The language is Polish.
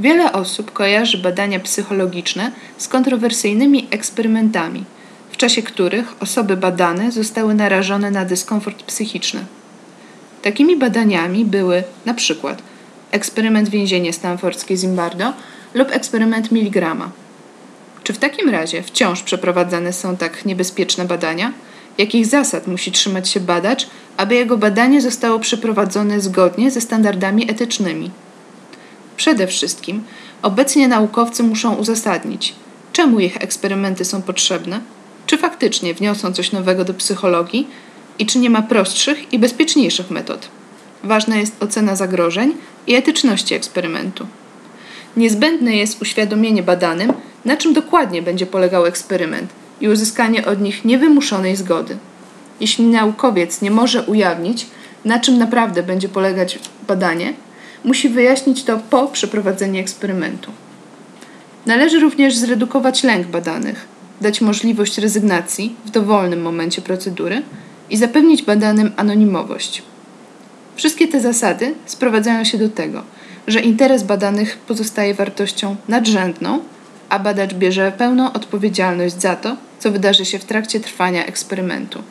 Wiele osób kojarzy badania psychologiczne z kontrowersyjnymi eksperymentami, w czasie których osoby badane zostały narażone na dyskomfort psychiczny. Takimi badaniami były na przykład eksperyment więzienie stanfordzkie Zimbardo lub eksperyment Miligrama. Czy w takim razie wciąż przeprowadzane są tak niebezpieczne badania? Jakich zasad musi trzymać się badacz, aby jego badanie zostało przeprowadzone zgodnie ze standardami etycznymi? Przede wszystkim obecnie naukowcy muszą uzasadnić, czemu ich eksperymenty są potrzebne, czy faktycznie wniosą coś nowego do psychologii i czy nie ma prostszych i bezpieczniejszych metod. Ważna jest ocena zagrożeń i etyczności eksperymentu. Niezbędne jest uświadomienie badanym, na czym dokładnie będzie polegał eksperyment i uzyskanie od nich niewymuszonej zgody. Jeśli naukowiec nie może ujawnić, na czym naprawdę będzie polegać badanie, musi wyjaśnić to po przeprowadzeniu eksperymentu. Należy również zredukować lęk badanych, dać możliwość rezygnacji w dowolnym momencie procedury i zapewnić badanym anonimowość. Wszystkie te zasady sprowadzają się do tego, że interes badanych pozostaje wartością nadrzędną, a badacz bierze pełną odpowiedzialność za to, co wydarzy się w trakcie trwania eksperymentu.